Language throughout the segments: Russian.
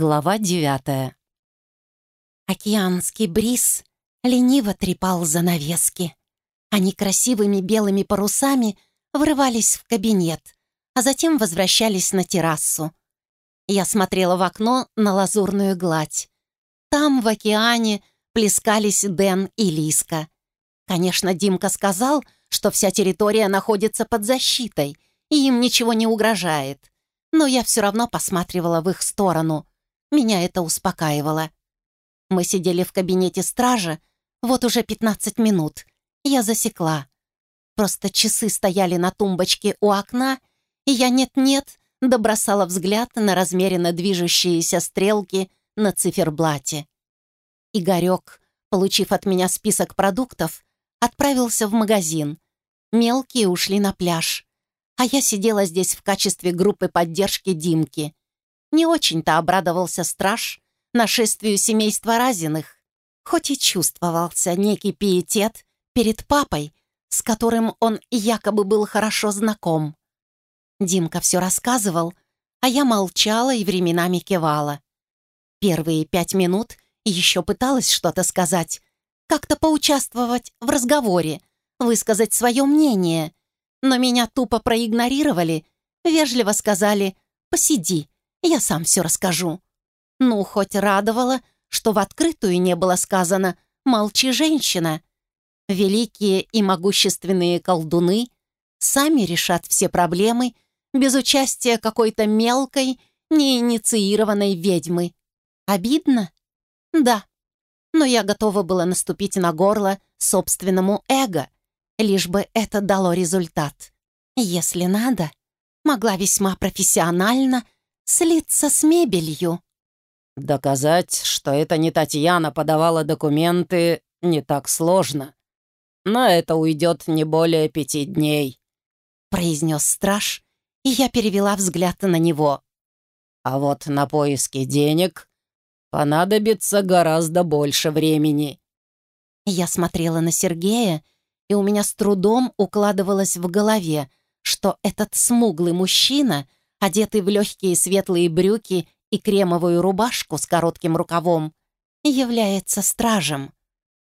Глава девятая. Океанский бриз лениво трепал занавески. Они красивыми белыми парусами врывались в кабинет, а затем возвращались на террасу. Я смотрела в окно на лазурную гладь. Там, в океане, плескались Дэн и Лиска. Конечно, Димка сказал, что вся территория находится под защитой, и им ничего не угрожает. Но я все равно посматривала в их сторону — меня это успокаивало. Мы сидели в кабинете стража, вот уже 15 минут. Я засекла. Просто часы стояли на тумбочке у окна, и я нет-нет добросала взгляд на размеренно движущиеся стрелки на циферблате. Игорек, получив от меня список продуктов, отправился в магазин. Мелкие ушли на пляж. А я сидела здесь в качестве группы поддержки Димки. Не очень-то обрадовался страж нашествию семейства Разиных, хоть и чувствовался некий пиетет перед папой, с которым он якобы был хорошо знаком. Димка все рассказывал, а я молчала и временами кивала. Первые пять минут еще пыталась что-то сказать, как-то поучаствовать в разговоре, высказать свое мнение, но меня тупо проигнорировали, вежливо сказали «посиди», я сам все расскажу. Ну, хоть радовало, что в открытую не было сказано «молчи, женщина». Великие и могущественные колдуны сами решат все проблемы без участия какой-то мелкой, неинициированной ведьмы. Обидно? Да. Но я готова была наступить на горло собственному эго, лишь бы это дало результат. Если надо, могла весьма профессионально слиться с мебелью. Доказать, что это не Татьяна подавала документы, не так сложно. На это уйдет не более пяти дней», — произнес страж, и я перевела взгляд на него. «А вот на поиски денег понадобится гораздо больше времени». Я смотрела на Сергея, и у меня с трудом укладывалось в голове, что этот смуглый мужчина — одетый в легкие светлые брюки и кремовую рубашку с коротким рукавом, является стражем.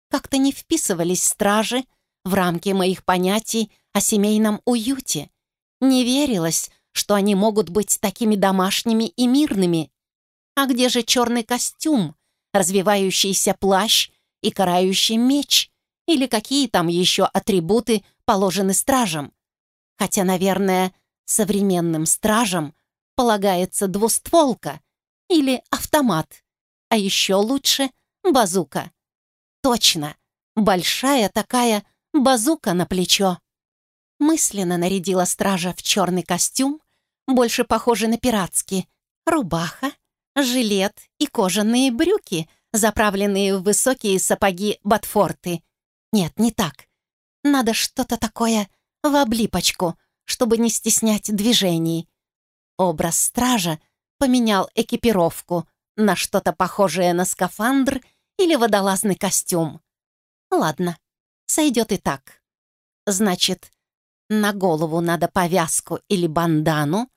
Как-то не вписывались стражи в рамки моих понятий о семейном уюте. Не верилось, что они могут быть такими домашними и мирными. А где же черный костюм, развивающийся плащ и карающий меч? Или какие там еще атрибуты положены стражам? Хотя, наверное, Современным стражам полагается двустволка или автомат, а еще лучше базука. Точно, большая такая базука на плечо. Мысленно нарядила стража в черный костюм, больше похожий на пиратский, рубаха, жилет и кожаные брюки, заправленные в высокие сапоги Батфорты. Нет, не так. Надо что-то такое в облипочку, чтобы не стеснять движений. Образ стража поменял экипировку на что-то похожее на скафандр или водолазный костюм. Ладно, сойдет и так. Значит, на голову надо повязку или бандану.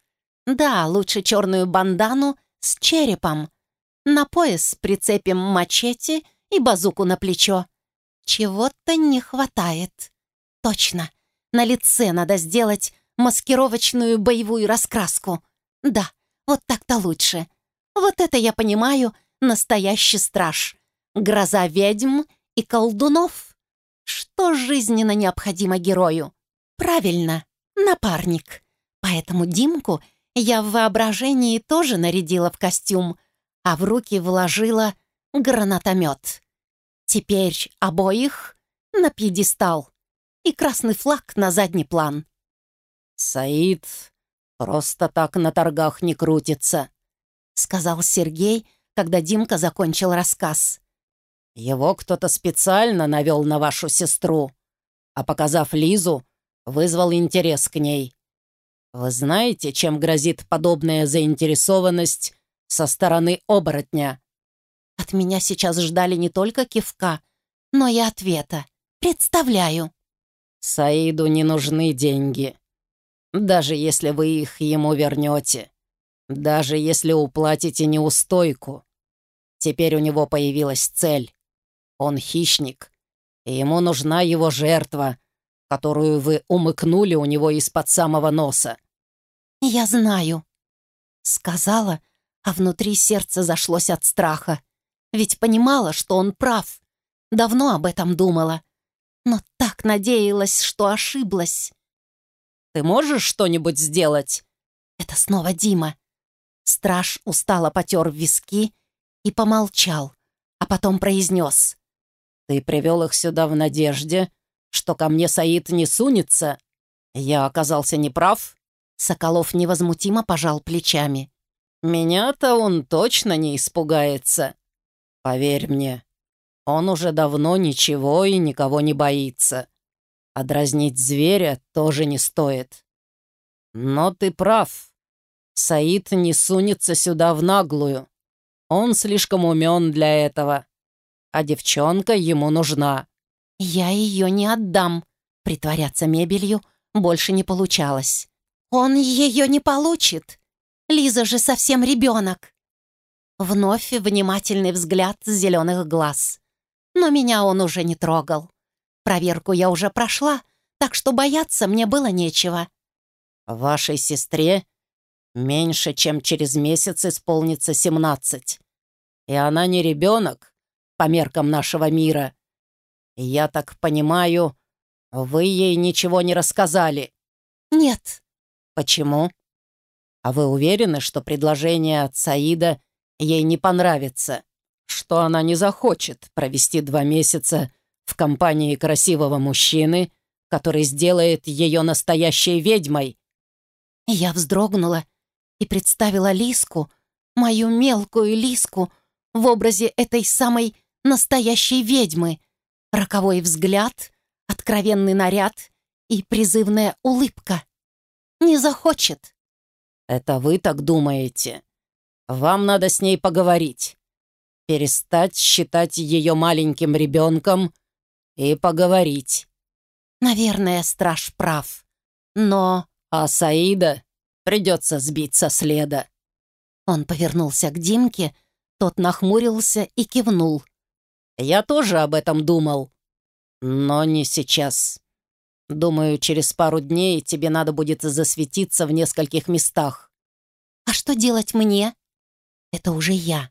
Да, лучше черную бандану с черепом. На пояс прицепим мачете и базуку на плечо. Чего-то не хватает. Точно, на лице надо сделать маскировочную боевую раскраску. Да, вот так-то лучше. Вот это я понимаю, настоящий страж. Гроза ведьм и колдунов. Что жизненно необходимо герою? Правильно, напарник. Поэтому Димку я в воображении тоже нарядила в костюм, а в руки вложила гранатомет. Теперь обоих на пьедестал и красный флаг на задний план. «Саид просто так на торгах не крутится», — сказал Сергей, когда Димка закончил рассказ. «Его кто-то специально навел на вашу сестру, а, показав Лизу, вызвал интерес к ней. Вы знаете, чем грозит подобная заинтересованность со стороны оборотня?» От меня сейчас ждали не только кивка, но и ответа. «Представляю». «Саиду не нужны деньги», даже если вы их ему вернете. Даже если уплатите неустойку. Теперь у него появилась цель. Он хищник, и ему нужна его жертва, которую вы умыкнули у него из-под самого носа. «Я знаю», — сказала, а внутри сердце зашлось от страха. Ведь понимала, что он прав. Давно об этом думала. Но так надеялась, что ошиблась. «Ты можешь что-нибудь сделать?» Это снова Дима. Страж устало потер виски и помолчал, а потом произнес. «Ты привел их сюда в надежде, что ко мне Саид не сунется? Я оказался неправ?» Соколов невозмутимо пожал плечами. «Меня-то он точно не испугается. Поверь мне, он уже давно ничего и никого не боится. А дразнить зверя тоже не стоит. Но ты прав. Саид не сунется сюда в наглую. Он слишком умен для этого. А девчонка ему нужна. Я ее не отдам. Притворяться мебелью больше не получалось. Он ее не получит. Лиза же совсем ребенок. Вновь внимательный взгляд зеленых глаз. Но меня он уже не трогал. Проверку я уже прошла, так что бояться мне было нечего. «Вашей сестре меньше, чем через месяц исполнится семнадцать. И она не ребенок по меркам нашего мира. Я так понимаю, вы ей ничего не рассказали?» «Нет». «Почему?» «А вы уверены, что предложение от Саида ей не понравится? Что она не захочет провести два месяца в компании красивого мужчины, который сделает ее настоящей ведьмой?» Я вздрогнула и представила Лиску, мою мелкую Лиску, в образе этой самой настоящей ведьмы. Роковой взгляд, откровенный наряд и призывная улыбка. Не захочет. «Это вы так думаете? Вам надо с ней поговорить. Перестать считать ее маленьким ребенком и поговорить». Наверное, страж прав. Но... А Саида придется сбить со следа. Он повернулся к Димке, тот нахмурился и кивнул. «Я тоже об этом думал, но не сейчас. Думаю, через пару дней тебе надо будет засветиться в нескольких местах». «А что делать мне?» «Это уже я».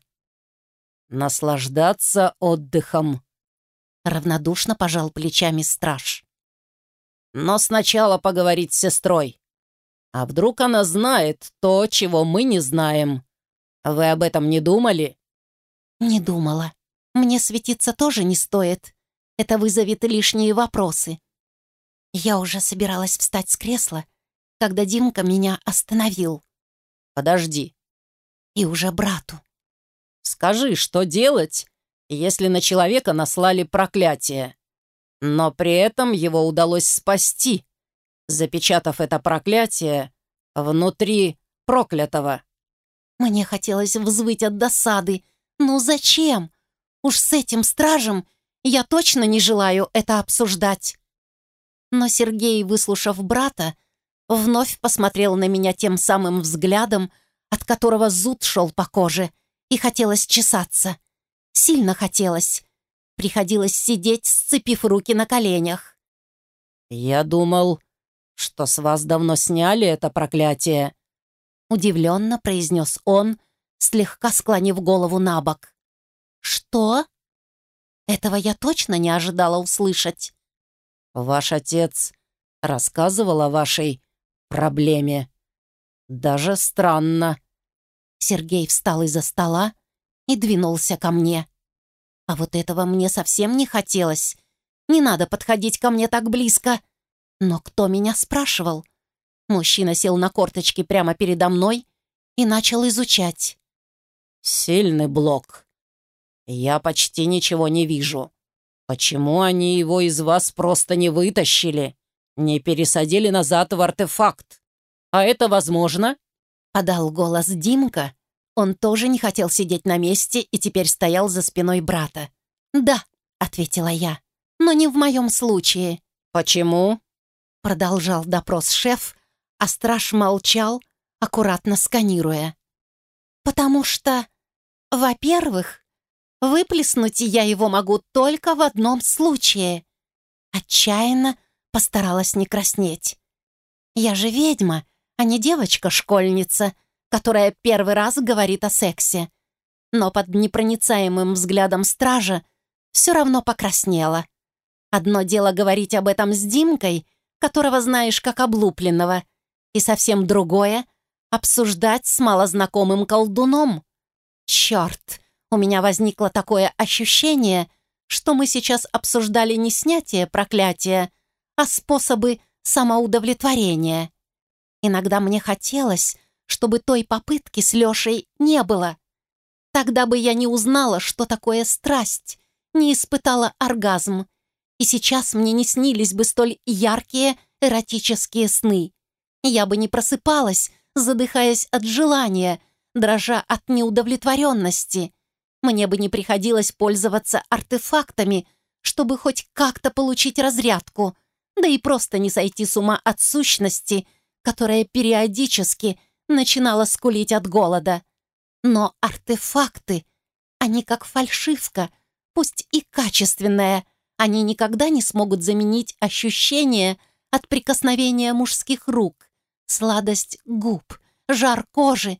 «Наслаждаться отдыхом», — равнодушно пожал плечами страж. «Но сначала поговорить с сестрой. А вдруг она знает то, чего мы не знаем? Вы об этом не думали?» «Не думала. Мне светиться тоже не стоит. Это вызовет лишние вопросы». Я уже собиралась встать с кресла, когда Димка меня остановил. «Подожди». И уже брату. «Скажи, что делать, если на человека наслали проклятие, но при этом его удалось спасти?» запечатав это проклятие внутри проклятого. Мне хотелось взвыть от досады. Ну зачем? Уж с этим стражем я точно не желаю это обсуждать. Но Сергей, выслушав брата, вновь посмотрел на меня тем самым взглядом, от которого зуд шел по коже, и хотелось чесаться. Сильно хотелось. Приходилось сидеть, сцепив руки на коленях. «Я думал, что с вас давно сняли это проклятие», — удивленно произнес он, слегка склонив голову на бок. «Что?» Этого я точно не ожидала услышать. «Ваш отец рассказывал о вашей проблеме. Даже странно». Сергей встал из-за стола и двинулся ко мне. А вот этого мне совсем не хотелось. Не надо подходить ко мне так близко. Но кто меня спрашивал? Мужчина сел на корточки прямо передо мной и начал изучать. «Сильный блок. Я почти ничего не вижу. Почему они его из вас просто не вытащили? Не пересадили назад в артефакт? А это возможно?» Подал голос Димка. Он тоже не хотел сидеть на месте и теперь стоял за спиной брата. «Да», — ответила я, — «но не в моем случае». «Почему?» Продолжал допрос шеф, а страж молчал, аккуратно сканируя. «Потому что, во-первых, выплеснуть я его могу только в одном случае». Отчаянно постаралась не краснеть. «Я же ведьма, а не девочка-школьница, которая первый раз говорит о сексе. Но под непроницаемым взглядом стража все равно покраснела. Одно дело говорить об этом с Димкой, которого знаешь как облупленного, и совсем другое — обсуждать с малознакомым колдуном. Черт, у меня возникло такое ощущение, что мы сейчас обсуждали не снятие проклятия, а способы самоудовлетворения. Иногда мне хотелось, чтобы той попытки с Лешей не было. Тогда бы я не узнала, что такое страсть, не испытала оргазм, и сейчас мне не снились бы столь яркие эротические сны. Я бы не просыпалась, задыхаясь от желания, дрожа от неудовлетворенности. Мне бы не приходилось пользоваться артефактами, чтобы хоть как-то получить разрядку, да и просто не сойти с ума от сущности, которая периодически начинала скулить от голода. Но артефакты, они как фальшивка, пусть и качественная, они никогда не смогут заменить ощущение от прикосновения мужских рук, сладость губ, жар кожи,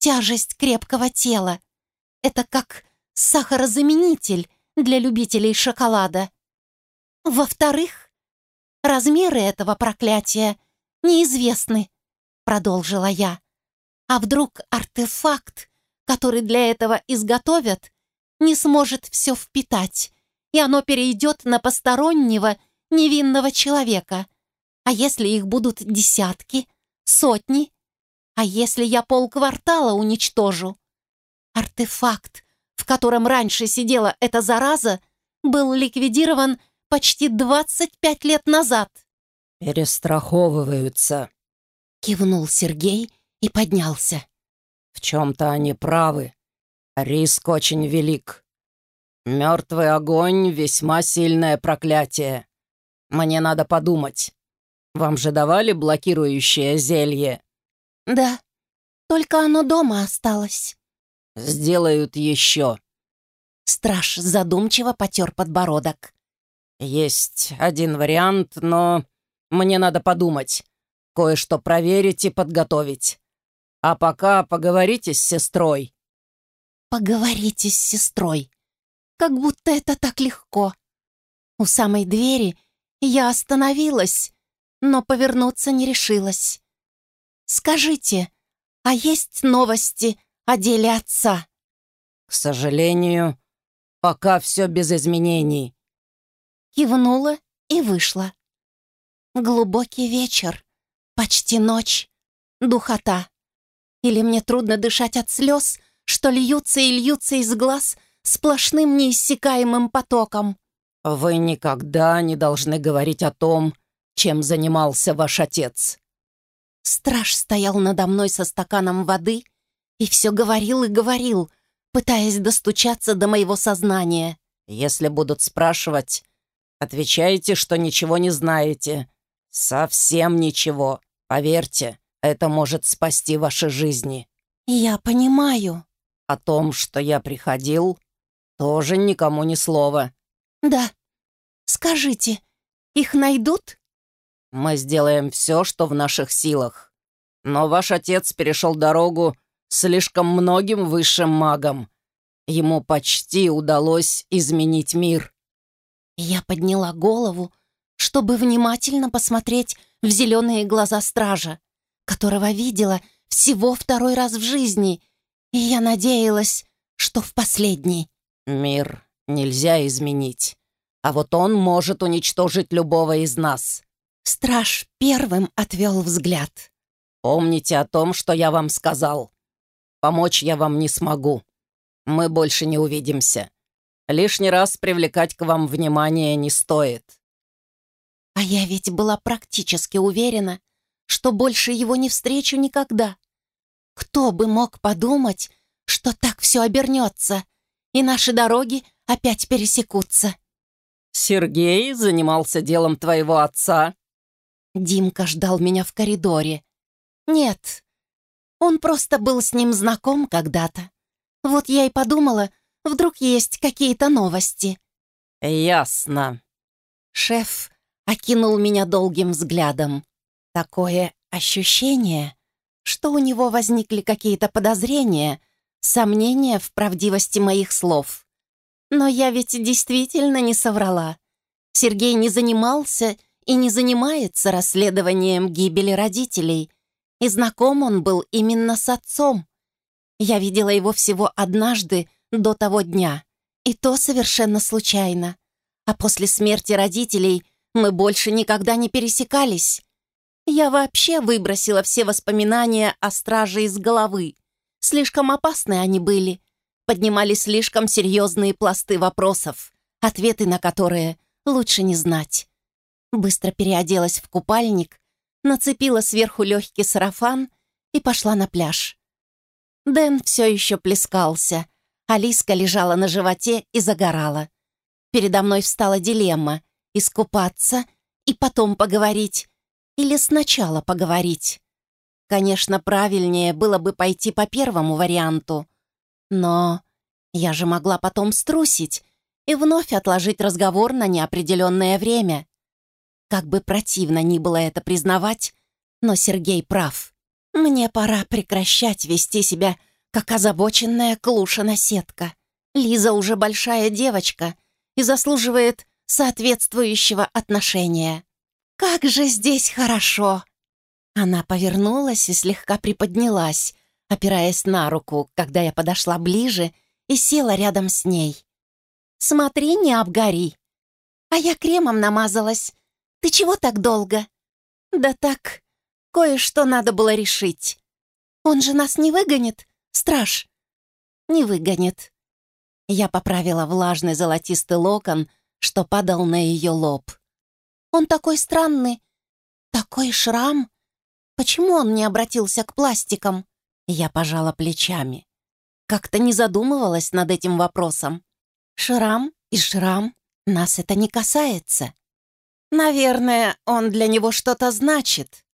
тяжесть крепкого тела. Это как сахарозаменитель для любителей шоколада. Во-вторых, размеры этого проклятия неизвестны, продолжила я. А вдруг артефакт, который для этого изготовят, не сможет все впитать, и оно перейдет на постороннего, невинного человека. А если их будут десятки, сотни? А если я полквартала уничтожу? Артефакт, в котором раньше сидела эта зараза, был ликвидирован почти 25 лет назад. «Перестраховываются», — кивнул Сергей и поднялся. «В чем-то они правы. Риск очень велик. Мертвый огонь — весьма сильное проклятие. Мне надо подумать. Вам же давали блокирующее зелье?» «Да, только оно дома осталось». «Сделают еще». Страж задумчиво потер подбородок. «Есть один вариант, но мне надо подумать. Кое-что проверить и подготовить. А пока поговорите с сестрой». «Поговорите с сестрой», как будто это так легко. У самой двери я остановилась, но повернуться не решилась. «Скажите, а есть новости о деле отца?» «К сожалению, пока все без изменений». Кивнула и вышла. Глубокий вечер, почти ночь, духота. Или мне трудно дышать от слез, что льются и льются из глаз — сплошным неиссякаемым потоком. «Вы никогда не должны говорить о том, чем занимался ваш отец». Страж стоял надо мной со стаканом воды и все говорил и говорил, пытаясь достучаться до моего сознания. «Если будут спрашивать, отвечайте, что ничего не знаете. Совсем ничего. Поверьте, это может спасти ваши жизни». «Я понимаю». «О том, что я приходил, тоже никому ни слова. Да. Скажите, их найдут? Мы сделаем все, что в наших силах. Но ваш отец перешел дорогу слишком многим высшим магам. Ему почти удалось изменить мир. Я подняла голову, чтобы внимательно посмотреть в зеленые глаза стража, которого видела всего второй раз в жизни, и я надеялась, что в последний. Мир нельзя изменить, а вот он может уничтожить любого из нас. Страж первым отвел взгляд. Помните о том, что я вам сказал. Помочь я вам не смогу. Мы больше не увидимся. Лишний раз привлекать к вам внимание не стоит. А я ведь была практически уверена, что больше его не встречу никогда. Кто бы мог подумать, что так все обернется? и наши дороги опять пересекутся». «Сергей занимался делом твоего отца?» Димка ждал меня в коридоре. «Нет, Он просто был с ним знаком когда-то. Вот я и подумала, вдруг есть какие-то новости. «Ясно». Шеф окинул меня долгим взглядом. Такое ощущение, что у него возникли какие-то подозрения, сомнения в правдивости моих слов. Но я ведь действительно не соврала. Сергей не занимался и не занимается расследованием гибели родителей, и знаком он был именно с отцом. Я видела его всего однажды до того дня, и то совершенно случайно. А после смерти родителей мы больше никогда не пересекались. Я вообще выбросила все воспоминания о страже из головы. Слишком опасны они были. Поднимали слишком серьезные пласты вопросов, ответы на которые лучше не знать. Быстро переоделась в купальник, нацепила сверху легкий сарафан и пошла на пляж. Дэн все еще плескался, Алиска лежала на животе и загорала. Передо мной встала дилемма — искупаться и потом поговорить, или сначала поговорить. Конечно, правильнее было бы пойти по первому варианту. Но я же могла потом струсить и вновь отложить разговор на неопределенное время. Как бы противно ни было это признавать, но Сергей прав. Мне пора прекращать вести себя как озабоченная клуша-наседка. Лиза уже большая девочка и заслуживает соответствующего отношения. «Как же здесь хорошо!» Она повернулась и слегка приподнялась, опираясь на руку, когда я подошла ближе и села рядом с ней. «Смотри, не обгори!» «А я кремом намазалась. Ты чего так долго?» «Да так, кое-что надо было решить. Он же нас не выгонит, страж?» «Не выгонит». Я поправила влажный золотистый локон, что падал на ее лоб. «Он такой странный, такой шрам. Почему он не обратился к пластикам?» Я пожала плечами. Как-то не задумывалась над этим вопросом. Шрам и шрам, нас это не касается. Наверное, он для него что-то значит.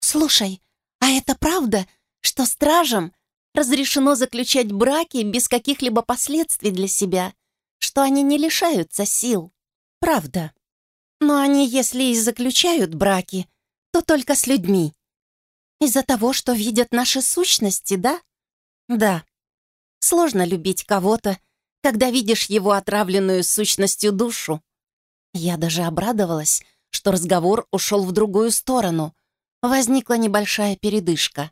Слушай, а это правда, что стражам разрешено заключать браки без каких-либо последствий для себя, что они не лишаются сил? Правда. Но они, если и заключают браки, то только с людьми. Из-за того, что видят наши сущности, да? Да. Сложно любить кого-то, когда видишь его отравленную сущностью душу. Я даже обрадовалась, что разговор ушел в другую сторону. Возникла небольшая передышка.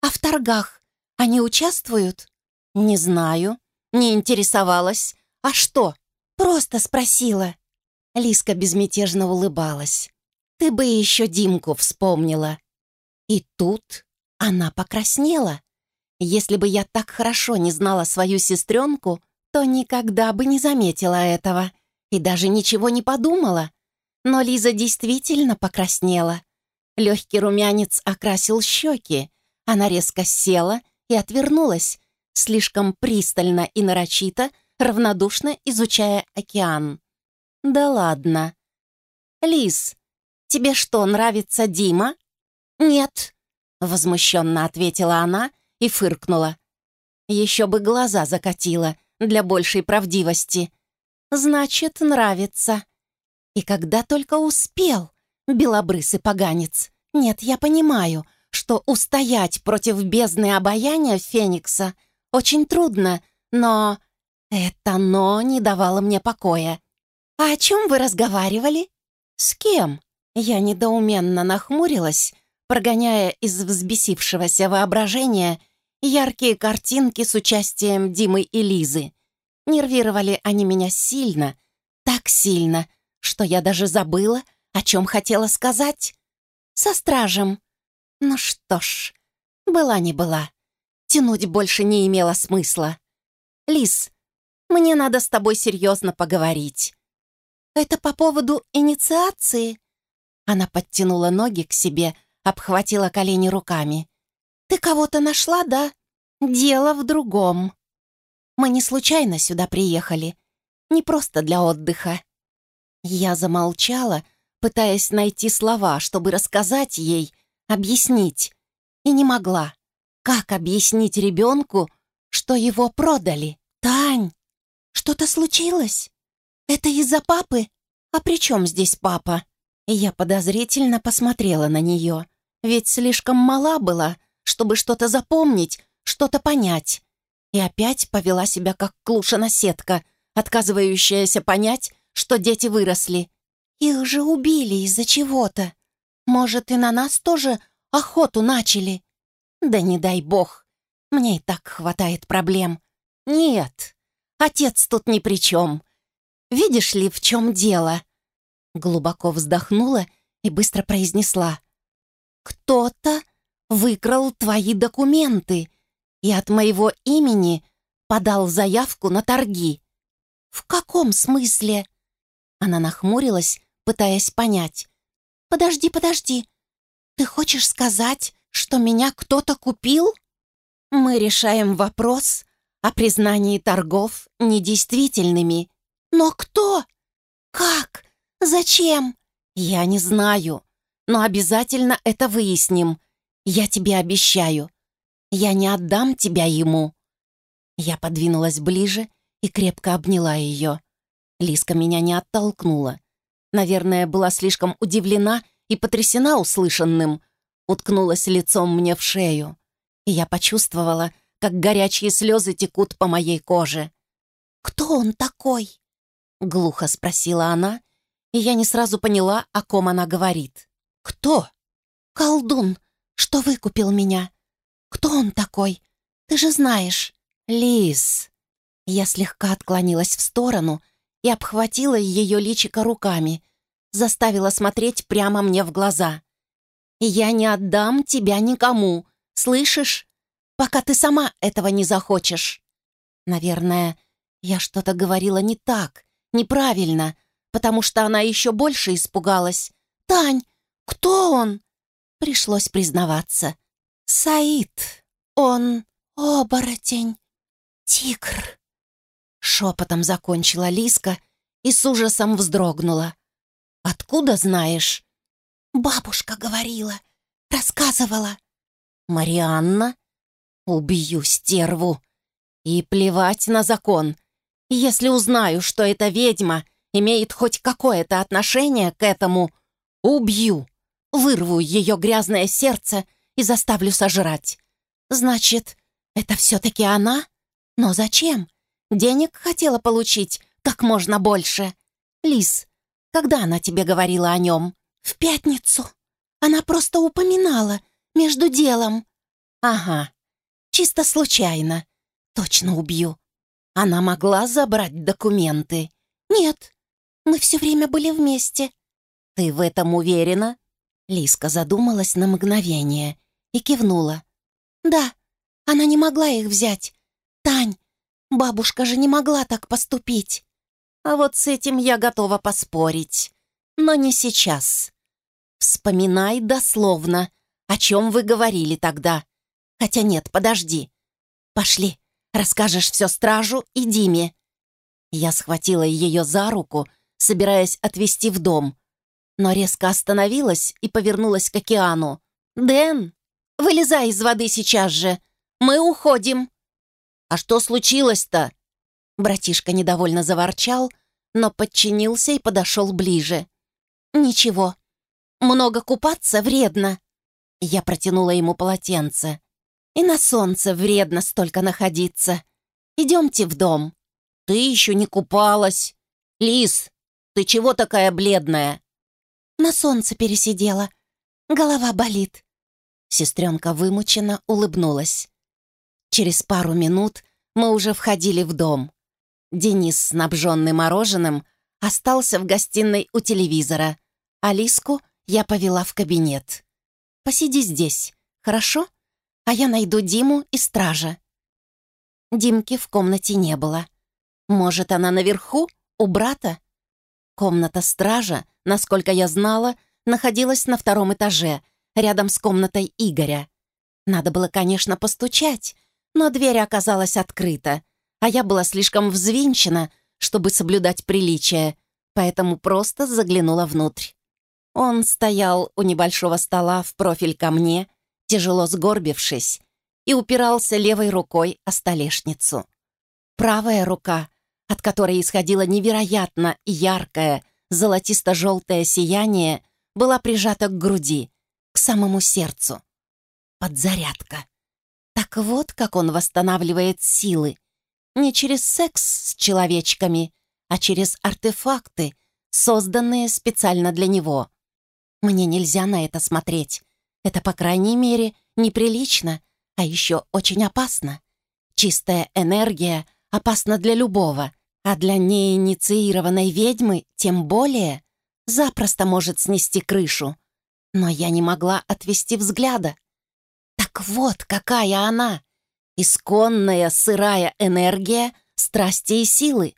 «А в торгах они участвуют?» «Не знаю. Не интересовалась. А что?» «Просто спросила». Лиска безмятежно улыбалась. «Ты бы еще Димку вспомнила». И тут она покраснела. Если бы я так хорошо не знала свою сестренку, то никогда бы не заметила этого и даже ничего не подумала. Но Лиза действительно покраснела. Легкий румянец окрасил щеки. Она резко села и отвернулась, слишком пристально и нарочито, равнодушно изучая океан. «Да ладно». «Лиз, тебе что, нравится Дима?» «Нет», — возмущенно ответила она и фыркнула. Еще бы глаза закатила для большей правдивости. «Значит, нравится». И когда только успел, белобрысый поганец. Нет, я понимаю, что устоять против бездны обаяния Феникса очень трудно, но это «но» не давало мне покоя. «А о чем вы разговаривали?» «С кем?» Я недоуменно нахмурилась, прогоняя из взбесившегося воображения яркие картинки с участием Димы и Лизы. Нервировали они меня сильно, так сильно, что я даже забыла, о чем хотела сказать. Со стражем. Ну что ж, была не была. Тянуть больше не имело смысла. Лиз, мне надо с тобой серьезно поговорить. Это по поводу инициации? Она подтянула ноги к себе, обхватила колени руками. «Ты кого-то нашла, да? Дело в другом. Мы не случайно сюда приехали, не просто для отдыха». Я замолчала, пытаясь найти слова, чтобы рассказать ей, объяснить, и не могла. Как объяснить ребенку, что его продали? Что-то случилось? Это из-за папы? А при чем здесь папа? Я подозрительно посмотрела на нее, ведь слишком мала была, чтобы что-то запомнить, что-то понять. И опять повела себя как клуша-наседка, отказывающаяся понять, что дети выросли. Их же убили из-за чего-то. Может, и на нас тоже охоту начали? Да не дай бог. Мне и так хватает проблем. Нет, отец тут ни при чем. Видишь ли, в чем дело?» Глубоко вздохнула и быстро произнесла. «Кто-то выкрал твои документы и от моего имени подал заявку на торги». «В каком смысле?» Она нахмурилась, пытаясь понять. «Подожди, подожди. Ты хочешь сказать, что меня кто-то купил?» «Мы решаем вопрос о признании торгов недействительными. Но кто? Как? Зачем? Я не знаю, но обязательно это выясним. Я тебе обещаю. Я не отдам тебя ему». Я подвинулась ближе и крепко обняла ее. Лиска меня не оттолкнула. Наверное, была слишком удивлена и потрясена услышанным. Уткнулась лицом мне в шею. И я почувствовала, как горячие слезы текут по моей коже. «Кто он такой?» — глухо спросила она, и я не сразу поняла, о ком она говорит. «Кто?» «Колдун, что выкупил меня. Кто он такой? Ты же знаешь». «Лис». Я слегка отклонилась в сторону и обхватила ее личико руками, заставила смотреть прямо мне в глаза. «Я не отдам тебя никому, слышишь? Пока ты сама этого не захочешь». Наверное, я что-то говорила не так, неправильно, потому что она еще больше испугалась. «Тань, кто он?» Пришлось признаваться. «Саид. Он оборотень. Тигр». Шепотом закончила Лиска и с ужасом вздрогнула. «Откуда знаешь?» «Бабушка говорила, рассказывала». «Марианна? Убью стерву. И плевать на закон. Если узнаю, что эта ведьма имеет хоть какое-то отношение к этому, убью, вырву ее грязное сердце и заставлю сожрать. Значит, это все-таки она? Но зачем? Денег хотела получить как можно больше. Лис, когда она тебе говорила о нем? В пятницу. Она просто упоминала, между делом. Ага, чисто случайно. Точно убью. Она могла забрать документы? Нет, мы все время были вместе. Ты в этом уверена? Лиска задумалась на мгновение и кивнула. Да, она не могла их взять. Тань, Бабушка же не могла так поступить. А вот с этим я готова поспорить. Но не сейчас. Вспоминай дословно, о чем вы говорили тогда. Хотя нет, подожди. Пошли, расскажешь все стражу и Диме. Я схватила ее за руку, собираясь отвезти в дом, но резко остановилась и повернулась к океану. «Дэн, вылезай из воды сейчас же! Мы уходим!» «А что случилось-то?» Братишка недовольно заворчал, но подчинился и подошел ближе. «Ничего. Много купаться вредно». Я протянула ему полотенце. «И на солнце вредно столько находиться. Идемте в дом». «Ты еще не купалась. Лис, ты чего такая бледная?» «На солнце пересидела. Голова болит». Сестренка вымученно улыбнулась. Через пару минут мы уже входили в дом. Денис, снабженный мороженым, остался в гостиной у телевизора. Алиску я повела в кабинет. «Посиди здесь, хорошо? А я найду Диму и стража». Димки в комнате не было. Может, она наверху, у брата? Комната стража, насколько я знала, находилась на втором этаже, рядом с комнатой Игоря. Надо было, конечно, постучать, но дверь оказалась открыта, а я была слишком взвинчена, чтобы соблюдать приличие, поэтому просто заглянула внутрь. Он стоял у небольшого стола в профиль ко мне, тяжело сгорбившись, и упирался левой рукой о столешницу. Правая рука, от которой исходило невероятно яркое золотисто-желтое сияние, была прижата к груди, к самому сердцу. Подзарядка. Так вот, как он восстанавливает силы. Не через секс с человечками, а через артефакты, созданные специально для него. Мне нельзя на это смотреть. Это, по крайней мере, неприлично, а еще очень опасно. Чистая энергия опасна для любого, а для неинициированной ведьмы тем более запросто может снести крышу. Но я не могла отвести взгляда. Так вот, какая она! Исконная сырая энергия страсти и силы.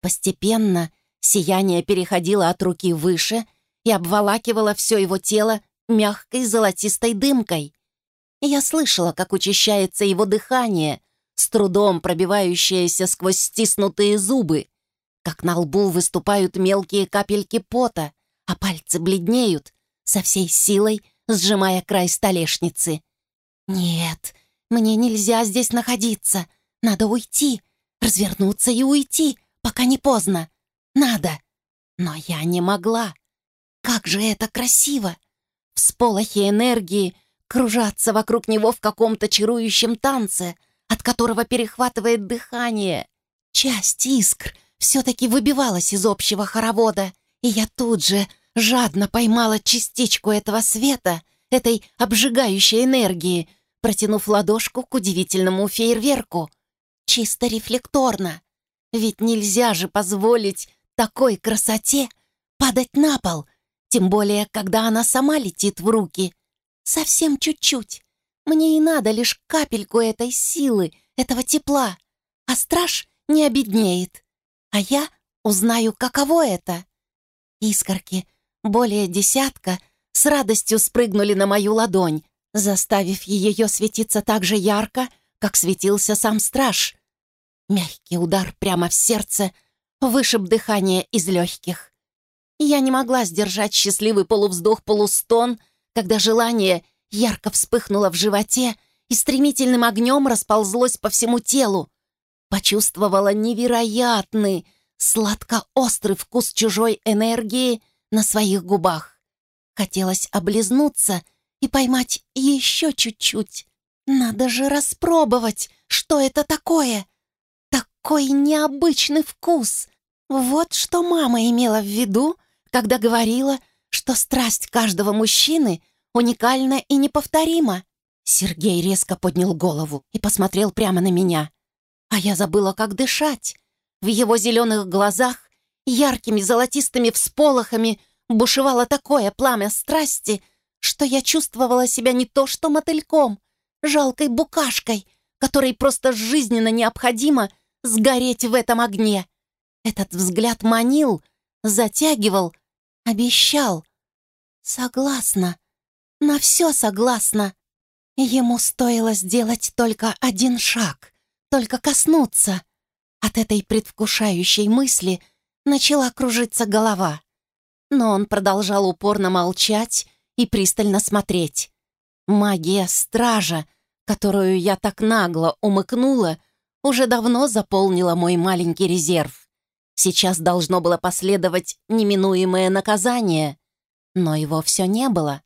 Постепенно сияние переходило от руки выше и обволакивало все его тело мягкой золотистой дымкой. Я слышала, как учащается его дыхание, с трудом пробивающееся сквозь стиснутые зубы, как на лбу выступают мелкие капельки пота, а пальцы бледнеют, со всей силой сжимая край столешницы. «Нет, мне нельзя здесь находиться. Надо уйти, развернуться и уйти, пока не поздно. Надо!» Но я не могла. Как же это красиво! Всполохи энергии кружатся вокруг него в каком-то чарующем танце, от которого перехватывает дыхание. Часть искр все-таки выбивалась из общего хоровода, и я тут же жадно поймала частичку этого света, этой обжигающей энергии, протянув ладошку к удивительному фейерверку. Чисто рефлекторно. Ведь нельзя же позволить такой красоте падать на пол, тем более, когда она сама летит в руки. Совсем чуть-чуть. Мне и надо лишь капельку этой силы, этого тепла. А страж не обеднеет. А я узнаю, каково это. Искорки, более десятка, с радостью спрыгнули на мою ладонь, заставив ее светиться так же ярко, как светился сам страж. Мягкий удар прямо в сердце вышиб дыхание из легких. Я не могла сдержать счастливый полувздох-полустон, когда желание ярко вспыхнуло в животе и стремительным огнем расползлось по всему телу. Почувствовала невероятный, сладко-острый вкус чужой энергии на своих губах. Хотелось облизнуться и поймать еще чуть-чуть. Надо же распробовать, что это такое. Такой необычный вкус. Вот что мама имела в виду, когда говорила, что страсть каждого мужчины уникальна и неповторима. Сергей резко поднял голову и посмотрел прямо на меня. А я забыла, как дышать. В его зеленых глазах яркими золотистыми всполохами бушевало такое пламя страсти, что я чувствовала себя не то что мотыльком, жалкой букашкой, которой просто жизненно необходимо сгореть в этом огне. Этот взгляд манил, затягивал, обещал. Согласна, на все согласна. Ему стоило сделать только один шаг, только коснуться. От этой предвкушающей мысли начала кружиться голова. Но он продолжал упорно молчать и пристально смотреть. Магия стража, которую я так нагло умыкнула, уже давно заполнила мой маленький резерв. Сейчас должно было последовать неминуемое наказание, но его все не было.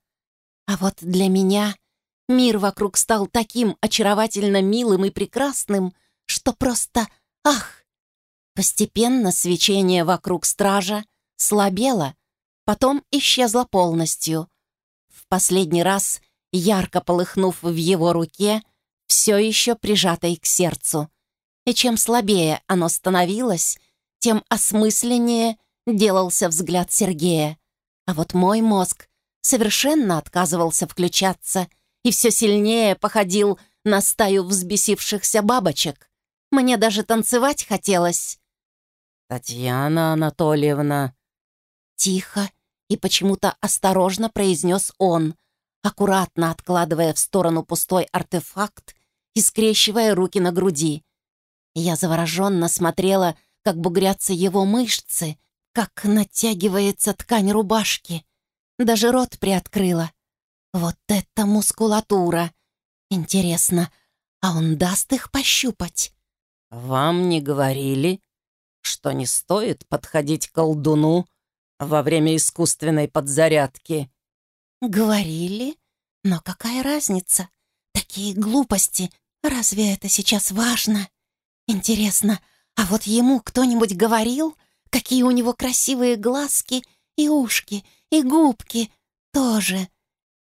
А вот для меня мир вокруг стал таким очаровательно милым и прекрасным, что просто ах! Постепенно свечение вокруг стража слабело, потом исчезло полностью. В последний раз, ярко полыхнув в его руке, все еще прижатой к сердцу. И чем слабее оно становилось, тем осмысленнее делался взгляд Сергея. А вот мой мозг совершенно отказывался включаться и все сильнее походил на стаю взбесившихся бабочек. Мне даже танцевать хотелось. «Татьяна Анатольевна...» Тихо и почему-то осторожно произнес он, аккуратно откладывая в сторону пустой артефакт и скрещивая руки на груди. Я завороженно смотрела, как бугрятся его мышцы, как натягивается ткань рубашки. Даже рот приоткрыла. Вот это мускулатура! Интересно, а он даст их пощупать? «Вам не говорили, что не стоит подходить к колдуну во время искусственной подзарядки?» «Говорили? Но какая разница? Такие глупости. Разве это сейчас важно? Интересно, а вот ему кто-нибудь говорил, какие у него красивые глазки и ушки, и губки тоже?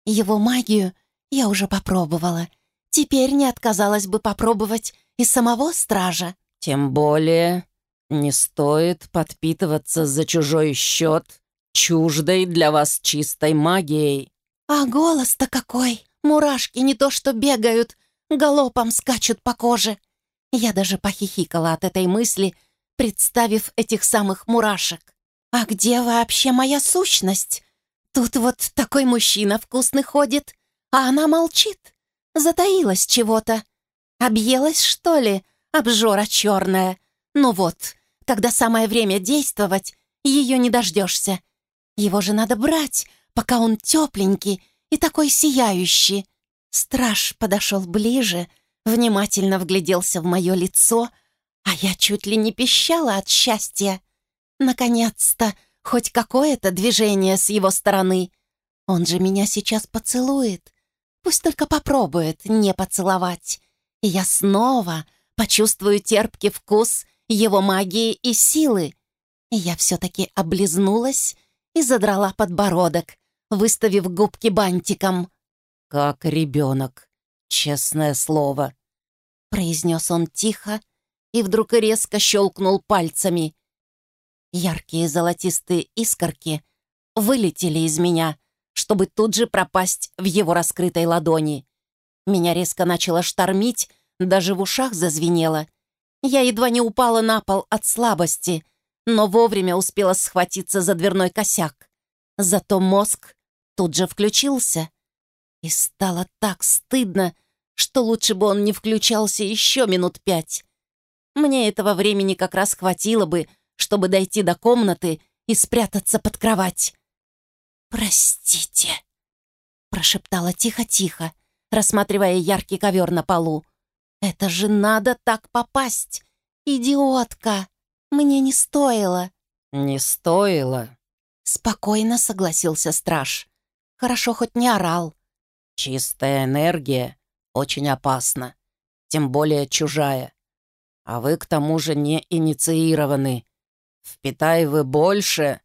Его магию я уже попробовала. Теперь не отказалась бы попробовать и самого стража. Тем более не стоит подпитываться за чужой счет чуждой для вас чистой магией. А голос-то какой! Мурашки не то что бегают, галопом скачут по коже. Я даже похихикала от этой мысли, представив этих самых мурашек. А где вообще моя сущность? Тут вот такой мужчина вкусный ходит, а она молчит. Затаилась чего-то. Объелась, что ли, обжора черная? Ну вот, когда самое время действовать, ее не дождешься. Его же надо брать, пока он тепленький и такой сияющий. Страж подошел ближе, внимательно вгляделся в мое лицо, а я чуть ли не пищала от счастья. Наконец-то хоть какое-то движение с его стороны. Он же меня сейчас поцелует. Пусть только попробует не поцеловать. И я снова почувствую терпкий вкус его магии и силы. И я все-таки облизнулась и задрала подбородок, выставив губки бантиком. «Как ребенок, честное слово», — произнес он тихо и вдруг резко щелкнул пальцами. Яркие золотистые искорки вылетели из меня, чтобы тут же пропасть в его раскрытой ладони. Меня резко начало штормить, даже в ушах зазвенело. Я едва не упала на пол от слабости, но вовремя успела схватиться за дверной косяк. Зато мозг тут же включился. И стало так стыдно, что лучше бы он не включался еще минут пять. Мне этого времени как раз хватило бы, чтобы дойти до комнаты и спрятаться под кровать. «Простите», — прошептала тихо-тихо, рассматривая яркий ковер на полу. «Это же надо так попасть! Идиотка! Мне не стоило!» «Не стоило?» Спокойно согласился страж. Хорошо хоть не орал. «Чистая энергия очень опасна, тем более чужая. А вы, к тому же, не инициированы. Впитай вы больше...»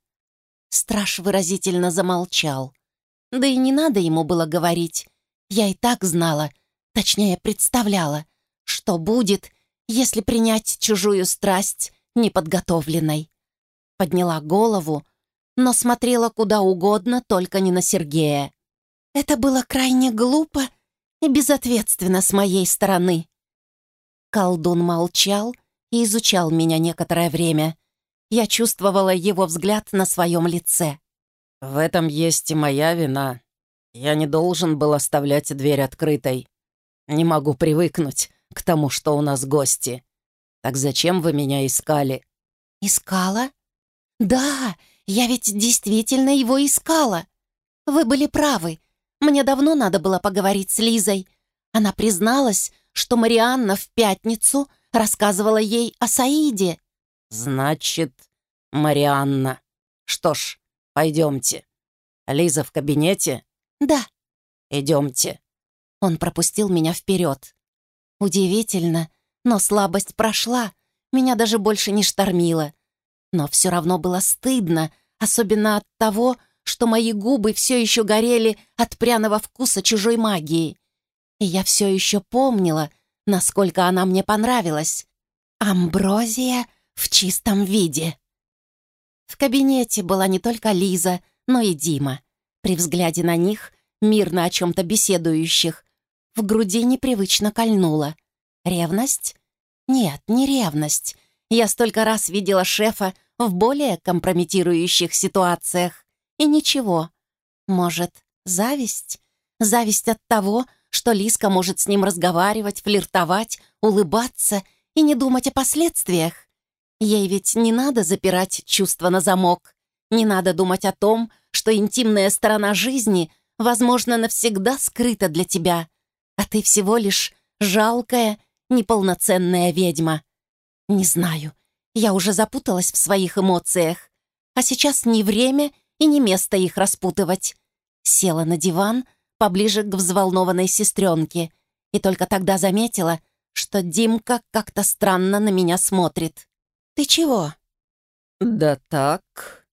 Страж выразительно замолчал. Да и не надо ему было говорить. Я и так знала, точнее представляла, что будет, если принять чужую страсть неподготовленной. Подняла голову, но смотрела куда угодно, только не на Сергея. Это было крайне глупо и безответственно с моей стороны. Колдун молчал и изучал меня некоторое время. Я чувствовала его взгляд на своем лице. «В этом есть и моя вина. Я не должен был оставлять дверь открытой. Не могу привыкнуть к тому, что у нас гости. Так зачем вы меня искали?» «Искала? Да, я ведь действительно его искала. Вы были правы. Мне давно надо было поговорить с Лизой. Она призналась, что Марианна в пятницу рассказывала ей о Саиде. «Значит, Марианна. Что ж, пойдемте. Лиза в кабинете?» «Да». «Идемте». Он пропустил меня вперед. Удивительно, но слабость прошла, меня даже больше не штормило. Но все равно было стыдно, особенно от того, что мои губы все еще горели от пряного вкуса чужой магии. И я все еще помнила, насколько она мне понравилась. Амброзия в чистом виде. В кабинете была не только Лиза, но и Дима. При взгляде на них, мирно о чем-то беседующих, в груди непривычно кольнуло. Ревность? Нет, не ревность. Я столько раз видела шефа в более компрометирующих ситуациях. И ничего. Может, зависть? Зависть от того, что Лиска может с ним разговаривать, флиртовать, улыбаться и не думать о последствиях. Ей ведь не надо запирать чувства на замок. Не надо думать о том, что интимная сторона жизни, возможно, навсегда скрыта для тебя. а ты всего лишь жалкая, неполноценная ведьма. Не знаю, я уже запуталась в своих эмоциях, а сейчас не время и не место их распутывать. Села на диван поближе к взволнованной сестренке и только тогда заметила, что Димка как-то странно на меня смотрит. «Ты чего?» «Да так...»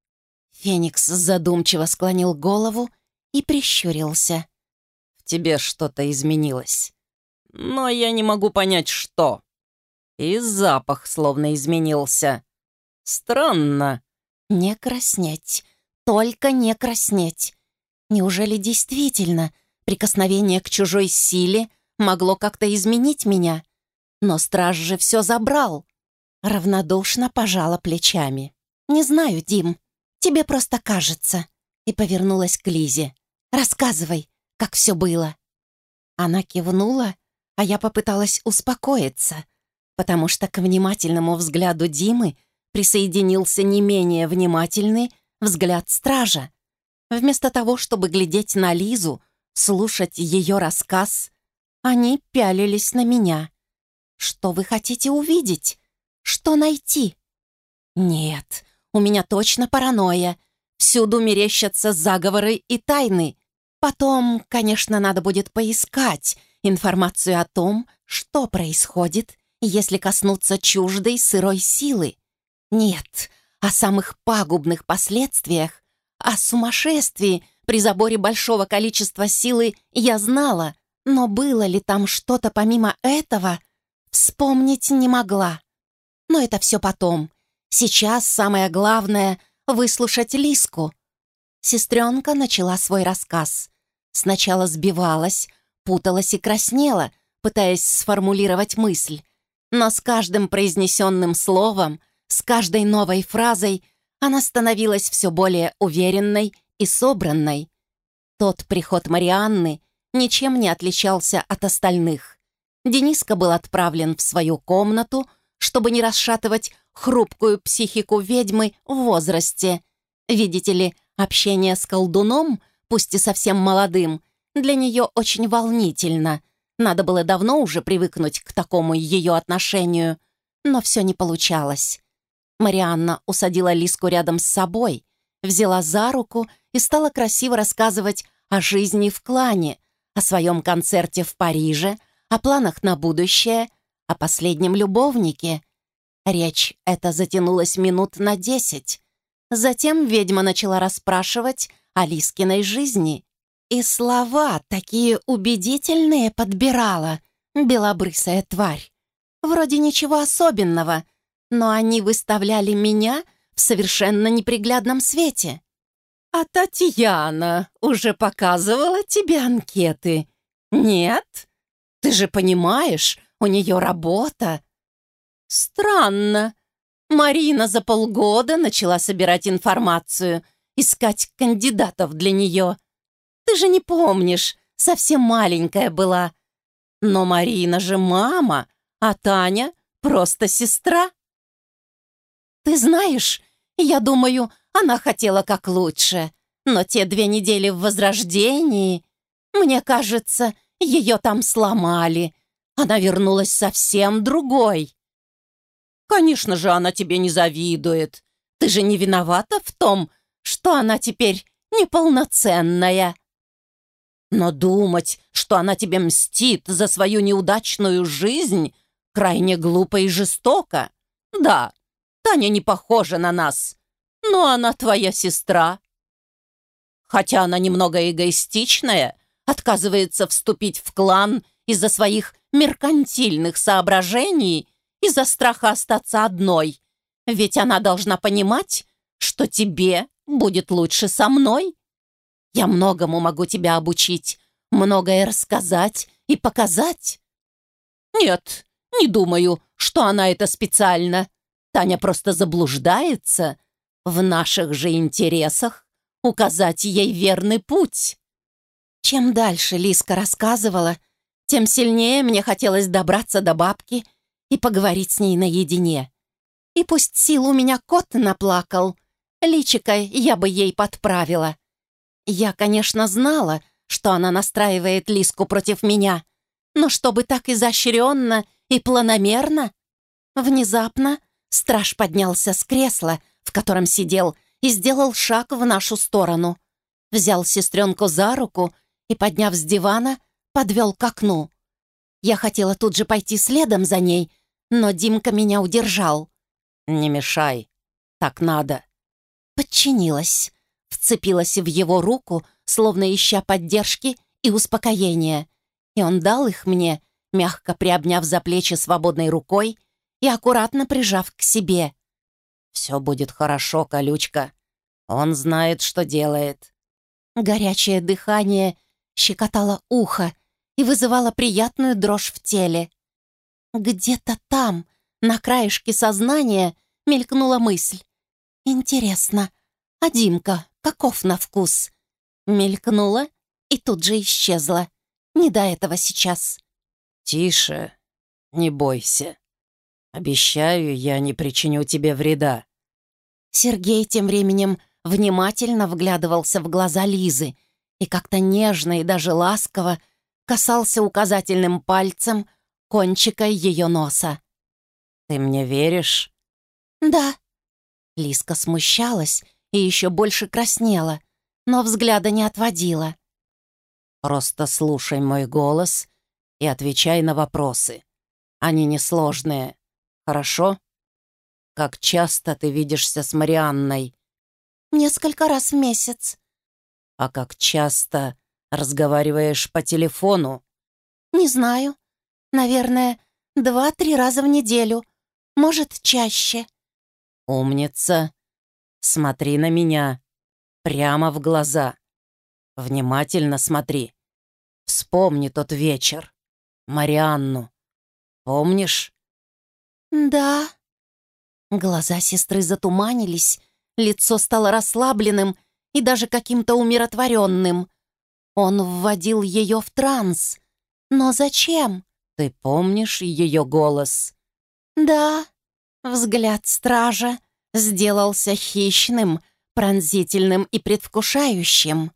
Феникс задумчиво склонил голову и прищурился. «В тебе что-то изменилось. Но я не могу понять, что. И запах словно изменился. Странно». «Не краснеть. Только не краснеть. Неужели действительно прикосновение к чужой силе могло как-то изменить меня? Но страж же все забрал». Равнодушно пожала плечами. «Не знаю, Дим, тебе просто кажется». И повернулась к Лизе. «Рассказывай, как все было». Она кивнула, а я попыталась успокоиться, потому что к внимательному взгляду Димы присоединился не менее внимательный взгляд стража. Вместо того, чтобы глядеть на Лизу, слушать ее рассказ, они пялились на меня. «Что вы хотите увидеть?» Что найти? Нет, у меня точно паранойя. Всюду мерещатся заговоры и тайны. Потом, конечно, надо будет поискать информацию о том, что происходит, если коснуться чуждой сырой силы. Нет, о самых пагубных последствиях, о сумасшествии при заборе большого количества силы я знала, но было ли там что-то помимо этого, вспомнить не могла. Но это все потом. Сейчас самое главное — выслушать Лиску. Сестренка начала свой рассказ. Сначала сбивалась, путалась и краснела, пытаясь сформулировать мысль. Но с каждым произнесенным словом, с каждой новой фразой она становилась все более уверенной и собранной. Тот приход Марианны ничем не отличался от остальных. Дениска был отправлен в свою комнату — чтобы не расшатывать хрупкую психику ведьмы в возрасте. Видите ли, общение с колдуном, пусть и совсем молодым, для нее очень волнительно. Надо было давно уже привыкнуть к такому ее отношению, но все не получалось. Марианна усадила Лиску рядом с собой, взяла за руку и стала красиво рассказывать о жизни в клане, о своем концерте в Париже, о планах на будущее — о последнем любовнике. Речь эта затянулась минут на десять. Затем ведьма начала расспрашивать о Лискиной жизни. И слова такие убедительные подбирала, белобрысая тварь. Вроде ничего особенного, но они выставляли меня в совершенно неприглядном свете. «А Татьяна уже показывала тебе анкеты? Нет? Ты же понимаешь, у нее работа. Странно. Марина за полгода начала собирать информацию, искать кандидатов для нее. Ты же не помнишь, совсем маленькая была. Но Марина же мама, а Таня просто сестра. Ты знаешь, я думаю, она хотела как лучше. Но те две недели в Возрождении, мне кажется, ее там сломали. Она вернулась совсем другой. Конечно же, она тебе не завидует. Ты же не виновата в том, что она теперь неполноценная. Но думать, что она тебе мстит за свою неудачную жизнь, крайне глупо и жестоко. Да, Таня не похожа на нас, но она твоя сестра. Хотя она немного эгоистичная, отказывается вступить в клан из-за своих меркантильных соображений, из-за страха остаться одной. Ведь она должна понимать, что тебе будет лучше со мной. Я многому могу тебя обучить, многое рассказать и показать. Нет, не думаю, что она это специально. Таня просто заблуждается. В наших же интересах указать ей верный путь. Чем дальше Лиска рассказывала, тем сильнее мне хотелось добраться до бабки и поговорить с ней наедине. И пусть сил у меня кот наплакал, личико я бы ей подправила. Я, конечно, знала, что она настраивает Лиску против меня, Но чтобы так изощренно и планомерно? Внезапно страж поднялся с кресла, в котором сидел, и сделал шаг в нашу сторону. Взял сестренку за руку и, подняв с дивана, подвел к окну. Я хотела тут же пойти следом за ней, но Димка меня удержал. «Не мешай. Так надо». Подчинилась, вцепилась в его руку, словно ища поддержки и успокоения. И он дал их мне, мягко приобняв за плечи свободной рукой и аккуратно прижав к себе. «Все будет хорошо, колючка. Он знает, что делает». Горячее дыхание щекотало ухо и вызывало приятную дрожь в теле. Где-то там, на краешке сознания, мелькнула мысль. «Интересно, а Димка каков на вкус?» Мелькнула и тут же исчезла. Не до этого сейчас. «Тише, не бойся. Обещаю, я не причиню тебе вреда». Сергей тем временем внимательно вглядывался в глаза Лизы и как-то нежно и даже ласково касался указательным пальцем кончика ее носа. «Ты мне веришь?» «Да». Лиска смущалась и еще больше краснела, но взгляда не отводила. «Просто слушай мой голос и отвечай на вопросы. Они несложные. Хорошо? Как часто ты видишься с Марианной?» «Несколько раз в месяц». «А как часто разговариваешь по телефону?» «Не знаю. Наверное, два-три раза в неделю. Может, чаще». «Умница. Смотри на меня. Прямо в глаза. Внимательно смотри. Вспомни тот вечер. Марианну. Помнишь?» «Да». Глаза сестры затуманились, лицо стало расслабленным и даже каким-то умиротворенным. Он вводил ее в транс. Но зачем? Ты помнишь ее голос? Да. Взгляд стража сделался хищным, пронзительным и предвкушающим.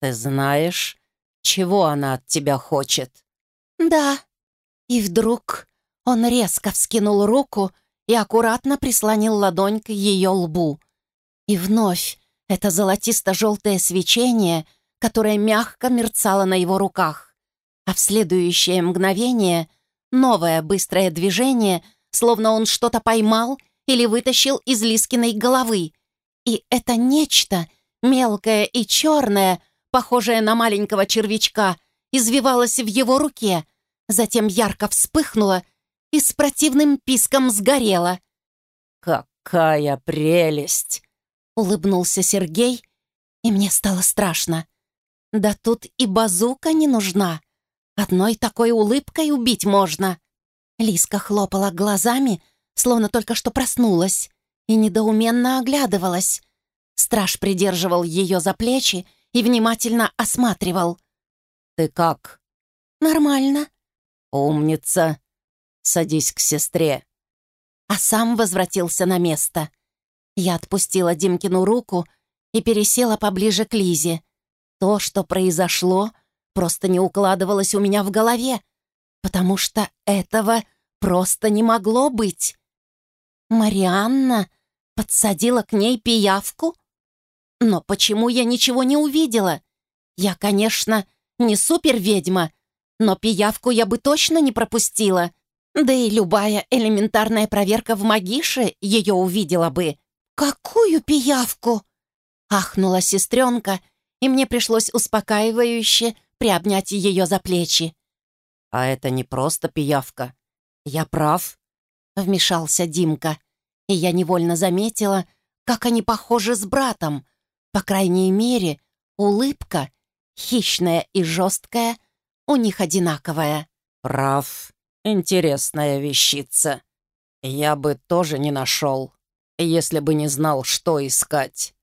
Ты знаешь, чего она от тебя хочет? Да. И вдруг он резко вскинул руку и аккуратно прислонил ладонь к ее лбу. И вновь это золотисто-желтое свечение, которое мягко мерцало на его руках. А в следующее мгновение новое быстрое движение, словно он что-то поймал или вытащил из Лискиной головы. И это нечто, мелкое и черное, похожее на маленького червячка, извивалось в его руке, затем ярко вспыхнуло и с противным писком сгорела. «Какая прелесть!» — улыбнулся Сергей, и мне стало страшно. «Да тут и базука не нужна. Одной такой улыбкой убить можно». Лиска хлопала глазами, словно только что проснулась, и недоуменно оглядывалась. Страж придерживал ее за плечи и внимательно осматривал. «Ты как?» «Нормально». «Умница. Садись к сестре». А сам возвратился на место. Я отпустила Димкину руку и пересела поближе к Лизе. То, что произошло, просто не укладывалось у меня в голове, потому что этого просто не могло быть. Марианна подсадила к ней пиявку? Но почему я ничего не увидела? Я, конечно, не супер-ведьма, но пиявку я бы точно не пропустила. Да и любая элементарная проверка в Магише ее увидела бы. «Какую пиявку?» Ахнула сестренка, и мне пришлось успокаивающе приобнять ее за плечи. «А это не просто пиявка. Я прав?» Вмешался Димка, и я невольно заметила, как они похожи с братом. По крайней мере, улыбка, хищная и жесткая, у них одинаковая. «Прав. Интересная вещица. Я бы тоже не нашел, если бы не знал, что искать».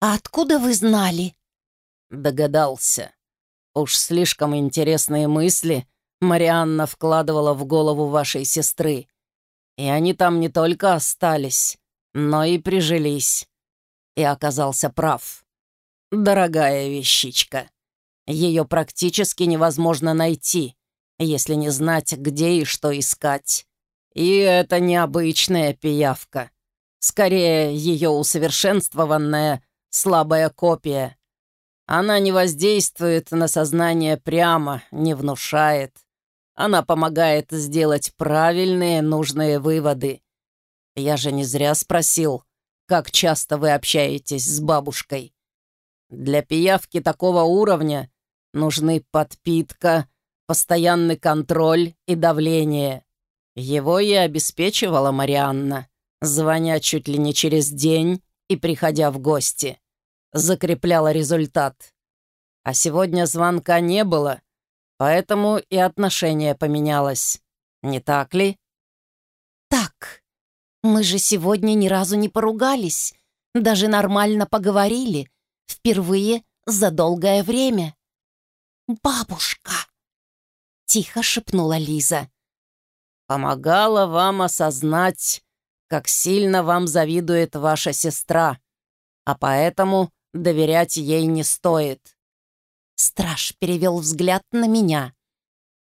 «А откуда вы знали?» Догадался. Уж слишком интересные мысли Марианна вкладывала в голову вашей сестры. И они там не только остались, но и прижились. И оказался прав. Дорогая вещичка. Ее практически невозможно найти. Если не знать, где и что искать. И это необычная пиявка. Скорее, ее усовершенствованная слабая копия. Она не воздействует на сознание прямо, не внушает. Она помогает сделать правильные, нужные выводы. Я же не зря спросил, как часто вы общаетесь с бабушкой. Для пиявки такого уровня нужны подпитка, постоянный контроль и давление. Его и обеспечивала Марианна, звоня чуть ли не через день и приходя в гости. Закрепляла результат. А сегодня звонка не было, поэтому и отношение поменялось. Не так ли? Так, мы же сегодня ни разу не поругались, даже нормально поговорили, впервые за долгое время. «Бабушка!» — тихо шепнула Лиза. «Помогала вам осознать, как сильно вам завидует ваша сестра, а поэтому доверять ей не стоит». Страж перевел взгляд на меня.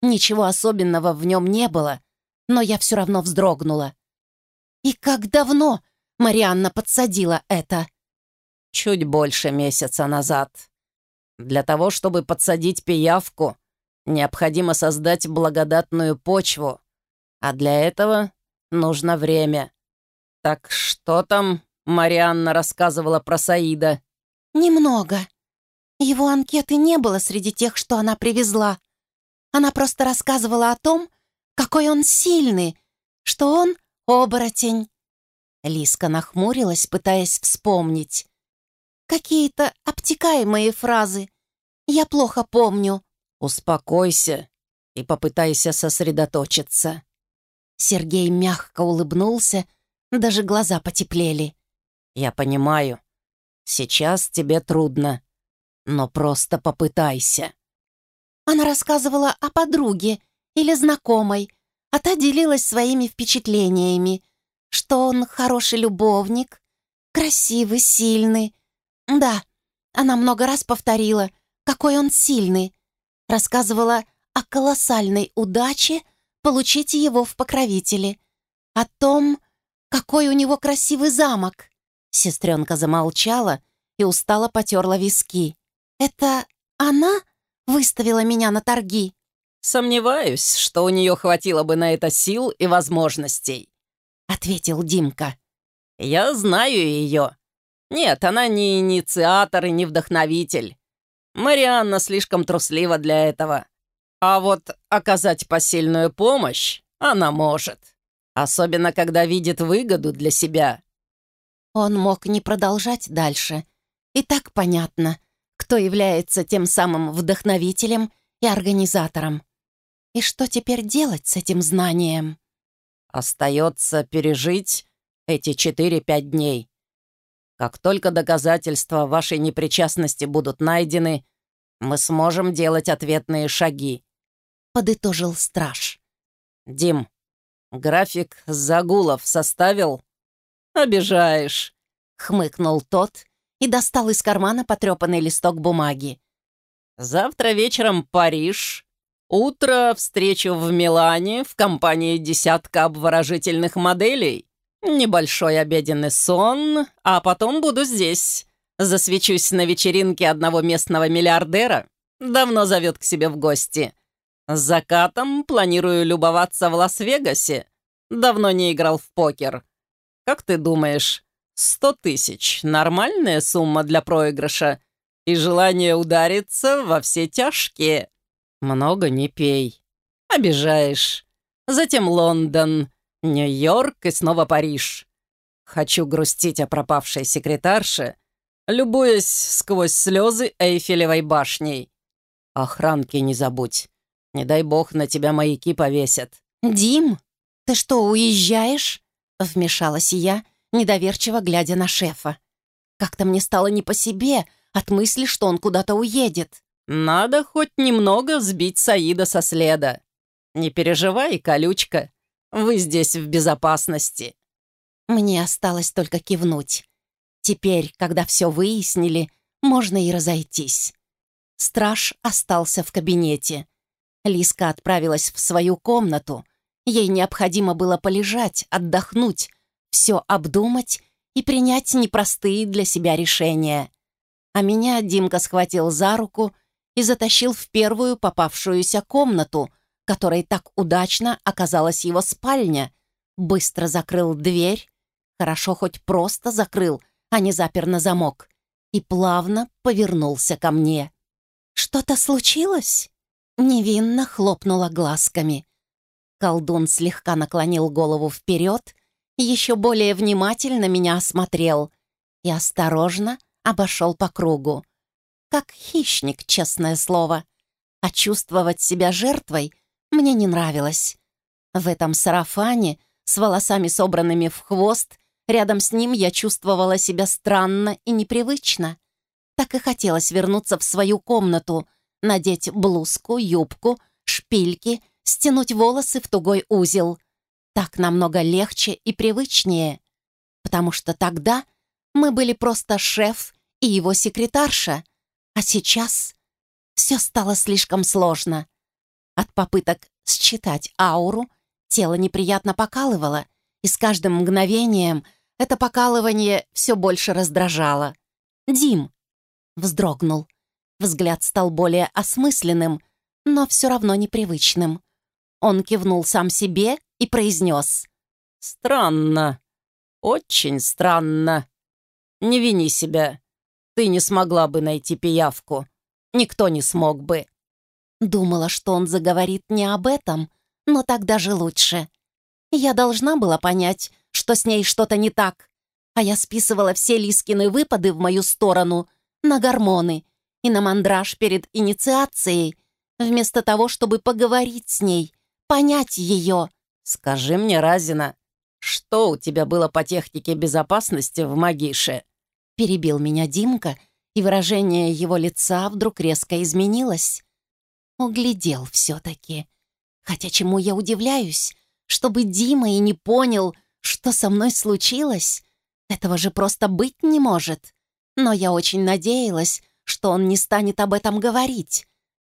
Ничего особенного в нем не было, но я все равно вздрогнула. «И как давно Марианна подсадила это?» «Чуть больше месяца назад. Для того, чтобы подсадить пиявку, необходимо создать благодатную почву, а для этого нужно время. Так что там Марианна рассказывала про Саида?» «Немного. Его анкеты не было среди тех, что она привезла. Она просто рассказывала о том, какой он сильный, что он оборотень». Лиска нахмурилась, пытаясь вспомнить. «Какие-то обтекаемые фразы. Я плохо помню». «Успокойся и попытайся сосредоточиться». Сергей мягко улыбнулся, даже глаза потеплели. «Я понимаю. Сейчас тебе трудно, но просто попытайся». Она рассказывала о подруге или знакомой, а та делилась своими впечатлениями, что он хороший любовник, красивый, сильный. Да, она много раз повторила, какой он сильный. Рассказывала о колоссальной удаче получить его в покровители, о том, какой у него красивый замок. Сестренка замолчала и устало потерла виски. «Это она выставила меня на торги?» «Сомневаюсь, что у нее хватило бы на это сил и возможностей», — ответил Димка. «Я знаю ее. Нет, она не инициатор и не вдохновитель. Марианна слишком труслива для этого. А вот оказать посильную помощь она может. Особенно, когда видит выгоду для себя». Он мог не продолжать дальше. И так понятно, кто является тем самым вдохновителем и организатором. И что теперь делать с этим знанием? Остается пережить эти четыре-пять дней. Как только доказательства вашей непричастности будут найдены, мы сможем делать ответные шаги», — подытожил страж. «Дим, график загулов составил?» «Обижаешь», — хмыкнул тот и достал из кармана потрепанный листок бумаги. «Завтра вечером Париж, Утро встречу в Милане в компании десятка обворожительных моделей. Небольшой обеденный сон, а потом буду здесь. Засвечусь на вечеринке одного местного миллиардера. Давно зовет к себе в гости. С закатом планирую любоваться в Лас-Вегасе. Давно не играл в покер. Как ты думаешь, сто тысяч — нормальная сумма для проигрыша? И желание удариться во все тяжкие? «Много не пей. Обижаешь. Затем Лондон, Нью-Йорк и снова Париж. Хочу грустить о пропавшей секретарше, любуясь сквозь слезы Эйфелевой башней. Охранки не забудь. Не дай бог на тебя маяки повесят». «Дим, ты что, уезжаешь?» Вмешалась я, недоверчиво глядя на шефа. Как-то мне стало не по себе от мысли, что он куда-то уедет. Надо хоть немного сбить Саида со следа. Не переживай, колючка, вы здесь в безопасности. Мне осталось только кивнуть. Теперь, когда все выяснили, можно и разойтись. Страж остался в кабинете. Лиска отправилась в свою комнату. Ей необходимо было полежать, отдохнуть, все обдумать и принять непростые для себя решения. А меня Димка схватил за руку и затащил в первую попавшуюся комнату, которой так удачно оказалась его спальня. Быстро закрыл дверь, хорошо хоть просто закрыл, а не запер на замок, и плавно повернулся ко мне. «Что-то случилось?» Невинно хлопнула глазками. Колдун слегка наклонил голову вперед, еще более внимательно меня осмотрел и осторожно обошел по кругу. Как хищник, честное слово. А чувствовать себя жертвой мне не нравилось. В этом сарафане, с волосами собранными в хвост, рядом с ним я чувствовала себя странно и непривычно. Так и хотелось вернуться в свою комнату, надеть блузку, юбку, шпильки, стянуть волосы в тугой узел. Так намного легче и привычнее. Потому что тогда мы были просто шеф и его секретарша, а сейчас все стало слишком сложно. От попыток считать ауру тело неприятно покалывало, и с каждым мгновением это покалывание все больше раздражало. «Дим!» — вздрогнул. Взгляд стал более осмысленным, но все равно непривычным. Он кивнул сам себе и произнес. «Странно. Очень странно. Не вини себя. Ты не смогла бы найти пиявку. Никто не смог бы». Думала, что он заговорит не об этом, но так даже лучше. Я должна была понять, что с ней что-то не так, а я списывала все Лискины выпады в мою сторону на гормоны и на мандраж перед инициацией, вместо того, чтобы поговорить с ней, понять ее. «Скажи мне, Разина, что у тебя было по технике безопасности в Магише?» Перебил меня Димка, и выражение его лица вдруг резко изменилось. Углядел все-таки. Хотя чему я удивляюсь? Чтобы Дима и не понял, что со мной случилось? Этого же просто быть не может. Но я очень надеялась, что он не станет об этом говорить.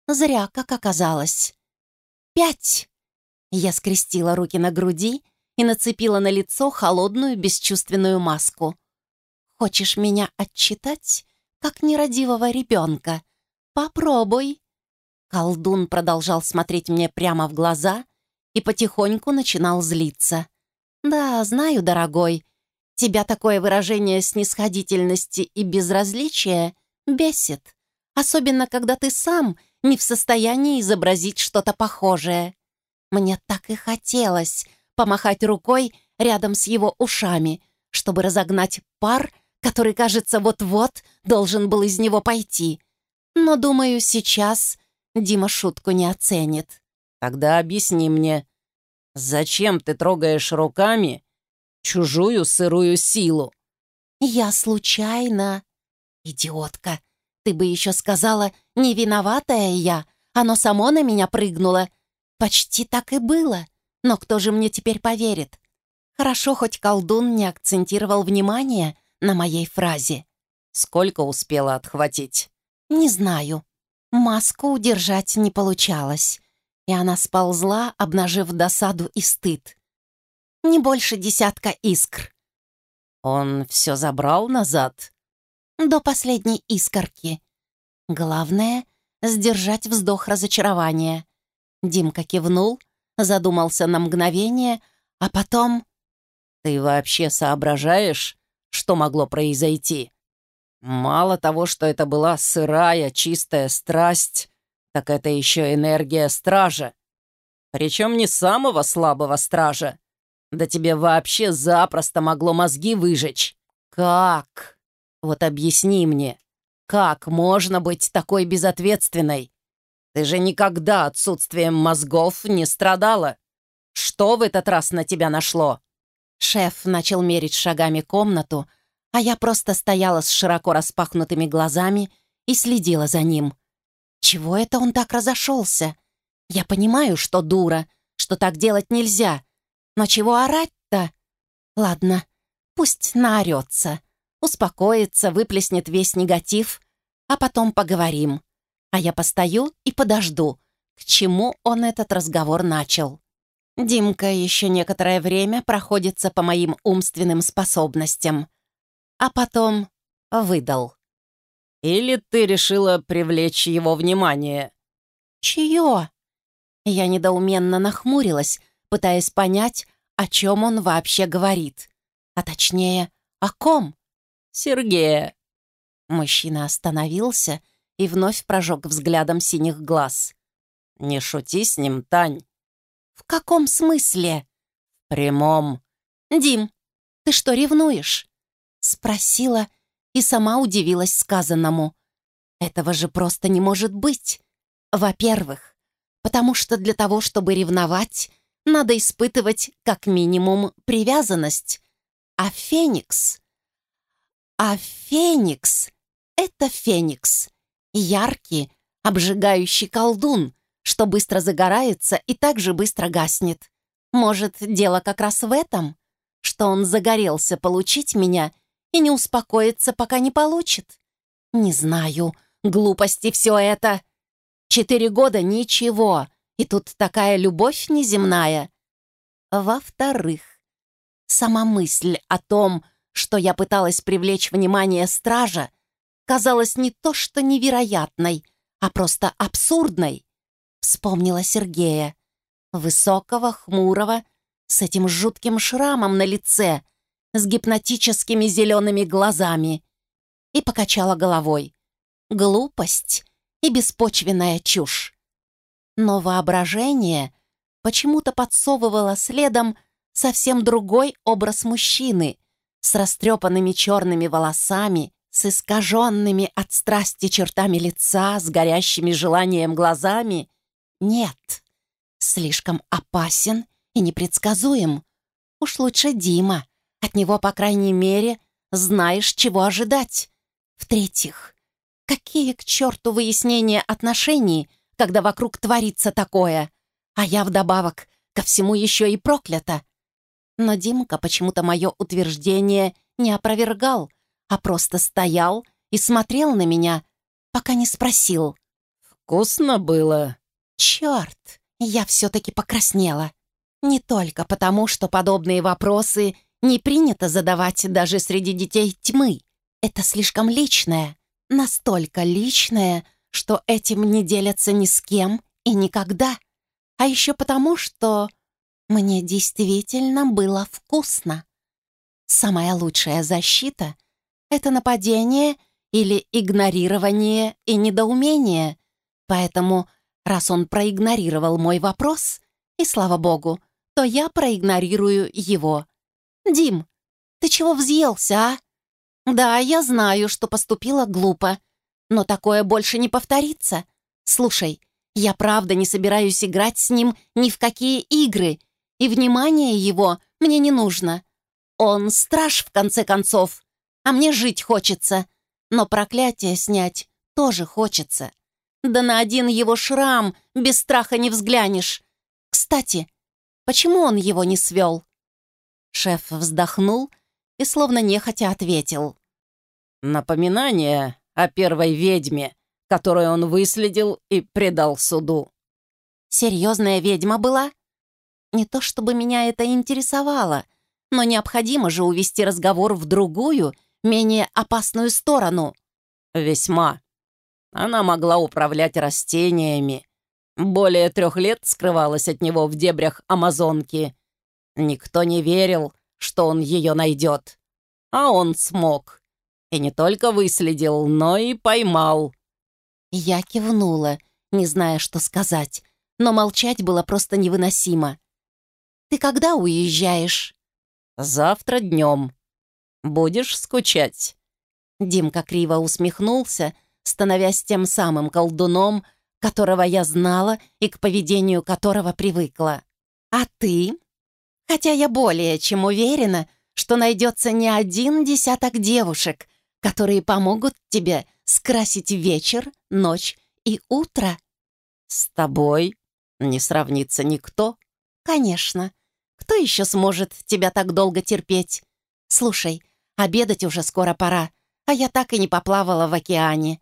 Зря, как оказалось. «Пять!» Я скрестила руки на груди и нацепила на лицо холодную бесчувственную маску. «Хочешь меня отчитать, как нерадивого ребенка? Попробуй!» Колдун продолжал смотреть мне прямо в глаза и потихоньку начинал злиться. «Да, знаю, дорогой, тебя такое выражение снисходительности и безразличия бесит, особенно когда ты сам не в состоянии изобразить что-то похожее. Мне так и хотелось помахать рукой рядом с его ушами, чтобы разогнать пар, который, кажется, вот-вот должен был из него пойти. Но, думаю, сейчас Дима шутку не оценит. «Тогда объясни мне, зачем ты трогаешь руками чужую сырую силу?» «Я случайно...» «Идиотка! Ты бы еще сказала, не виноватая я, оно само на меня прыгнуло. Почти так и было. Но кто же мне теперь поверит? Хорошо, хоть колдун не акцентировал внимание на моей фразе. Сколько успела отхватить? Не знаю. Маску удержать не получалось, и она сползла, обнажив досаду и стыд. Не больше десятка искр. Он все забрал назад? до последней искорки. Главное — сдержать вздох разочарования. Димка кивнул, задумался на мгновение, а потом... «Ты вообще соображаешь, что могло произойти? Мало того, что это была сырая, чистая страсть, так это еще энергия стража. Причем не самого слабого стража. Да тебе вообще запросто могло мозги выжечь. Как?» Вот объясни мне, как можно быть такой безответственной? Ты же никогда отсутствием мозгов не страдала. Что в этот раз на тебя нашло?» Шеф начал мерить шагами комнату, а я просто стояла с широко распахнутыми глазами и следила за ним. Чего это он так разошелся? Я понимаю, что дура, что так делать нельзя. Но чего орать-то? Ладно, пусть наорется успокоится, выплеснет весь негатив, а потом поговорим. А я постою и подожду, к чему он этот разговор начал. Димка еще некоторое время проходится по моим умственным способностям, а потом выдал. «Или ты решила привлечь его внимание?» «Чье?» Я недоуменно нахмурилась, пытаясь понять, о чем он вообще говорит. А точнее, о ком? «Сергея». Мужчина остановился и вновь прожег взглядом синих глаз. «Не шути с ним, Тань». «В каком смысле?» «В прямом». «Дим, ты что, ревнуешь?» Спросила и сама удивилась сказанному. «Этого же просто не может быть. Во-первых, потому что для того, чтобы ревновать, надо испытывать как минимум привязанность. А Феникс... А Феникс — это Феникс. Яркий, обжигающий колдун, что быстро загорается и также быстро гаснет. Может, дело как раз в этом, что он загорелся получить меня и не успокоится, пока не получит? Не знаю, глупости все это. Четыре года — ничего, и тут такая любовь неземная. Во-вторых, сама мысль о том, что я пыталась привлечь внимание стража, казалась не то что невероятной, а просто абсурдной. Вспомнила Сергея, высокого, хмурого, с этим жутким шрамом на лице, с гипнотическими зелеными глазами, и покачала головой. Глупость и беспочвенная чушь. Но воображение почему-то подсовывало следом совсем другой образ мужчины с растрепанными черными волосами, с искаженными от страсти чертами лица, с горящими желанием глазами. Нет, слишком опасен и непредсказуем. Уж лучше Дима. От него, по крайней мере, знаешь, чего ожидать. В-третьих, какие к черту выяснения отношений, когда вокруг творится такое? А я вдобавок ко всему еще и проклята. Но Димка почему-то мое утверждение не опровергал, а просто стоял и смотрел на меня, пока не спросил. «Вкусно было?» «Черт, я все-таки покраснела. Не только потому, что подобные вопросы не принято задавать даже среди детей тьмы. Это слишком личное, настолько личное, что этим не делятся ни с кем и никогда. А еще потому, что мне действительно было вкусно. Самая лучшая защита — это нападение или игнорирование и недоумение. Поэтому, раз он проигнорировал мой вопрос, и слава богу, то я проигнорирую его. «Дим, ты чего взъелся, а?» «Да, я знаю, что поступила глупо, но такое больше не повторится. Слушай, я правда не собираюсь играть с ним ни в какие игры, и внимание его мне не нужно. Он страж, в конце концов, а мне жить хочется, но проклятие снять тоже хочется. Да на один его шрам без страха не взглянешь. Кстати, почему он его не свел?» Шеф вздохнул и словно нехотя ответил. «Напоминание о первой ведьме, которую он выследил и предал суду». «Серьезная ведьма была?» Не то чтобы меня это интересовало, но необходимо же увести разговор в другую, менее опасную сторону. «Весьма. Она могла управлять растениями. Более трех лет скрывалась от него в дебрях Амазонки. Никто не верил, что он ее найдет. А он смог. И не только выследил, но и поймал. Я кивнула, не зная, что сказать, но молчать было просто невыносимо. «Ты когда уезжаешь?» «Завтра днем. Будешь скучать?» Димка криво усмехнулся, становясь тем самым колдуном, которого я знала и к поведению которого привыкла. «А ты?» Хотя я более чем уверена, что найдется не один десяток девушек, которые помогут тебе скрасить вечер, ночь и утро. С тобой не сравнится никто. Конечно. Кто еще сможет тебя так долго терпеть? Слушай, обедать уже скоро пора, а я так и не поплавала в океане.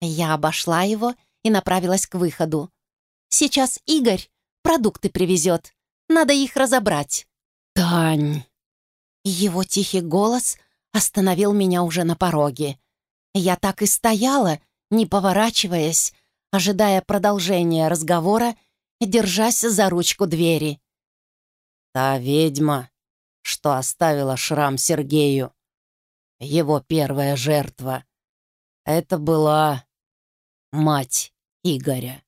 Я обошла его и направилась к выходу. Сейчас Игорь продукты привезет. Надо их разобрать». «Тань!» Его тихий голос остановил меня уже на пороге. Я так и стояла, не поворачиваясь, ожидая продолжения разговора, держась за ручку двери. «Та ведьма, что оставила шрам Сергею, его первая жертва, это была мать Игоря».